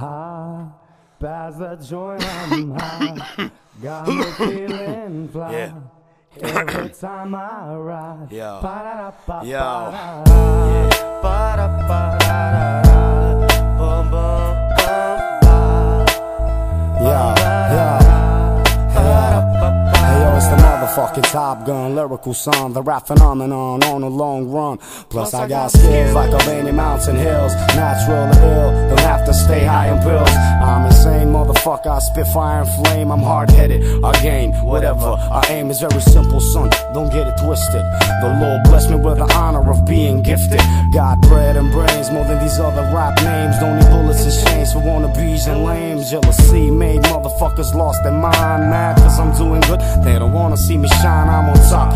high. Pass the joint, I'm high. Got me feeling fly. Yeah. Every time I ride. Yo. Ba-da-da-ba-ba-da. Yo. Yeah. Ba-da-ba-da-da-da. Bum, bum, bum, ba. Yeah, yeah. Hey yo, the motherfucking Top Gun, lyrical son, the rap phenomenon on a long run. Plus, I got skills like Albany Mountain Hills, natural or ill, have to stay high on pills. I'm insane, motherfucker, I spit fire and flame, I'm hard headed, I game, whatever. Our aim is very simple, son, don't get it twisted. The Lord bless me with the honor of being gifted. Got bread and brains more than these other rap names. Don't need bullets and chains for wannabes and lames. Jealousy made motherfuckers lost their mind, mad cause I'm doing good. They don't wanna see me shine, I'm on top.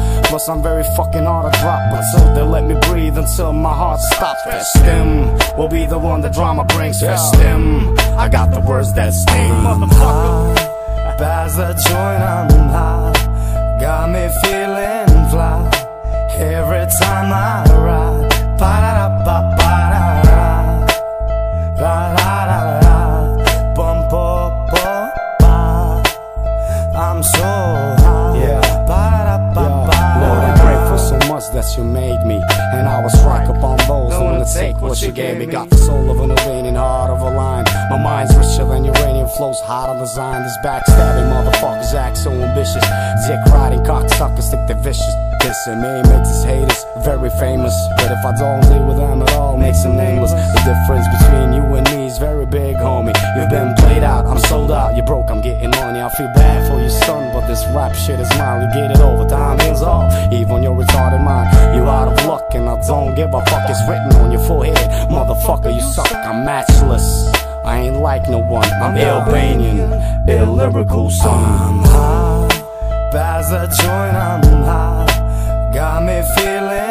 I'm very fucking hard to drop until they let me breathe until my heart stops. Festim will be the one the drama brings. Festim, I got the words that sting, uh-huh. motherfucker. Pass the joint, I'm high. Got me feeling fly. Every time I you made me. And I will strike upon those who wanna take what you gave me. Got the soul of an Iranian, heart of a lion. My mind's richer than uranium, flows hot on the Zion. This backstabbing motherfuckers act so ambitious. Dick riding cocksuckers think they're vicious. Dissing me makes his haters very famous. But if I don't deal with them at all, makes them nameless. The difference between you and me is very big, homie. You've been played out, I'm sold out. You're broke, I'm getting money. I feel bad for you, son, but this rap shit is mine. You get it over time, hands off. Even your retarded mind, out of luck and I don't give a fuck. It's written on your forehead, motherfucker. You suck. I'm matchless. I ain't like no one. I'm Albanian, illyrical son. I'm high, as a joint. I'm high, got me feeling.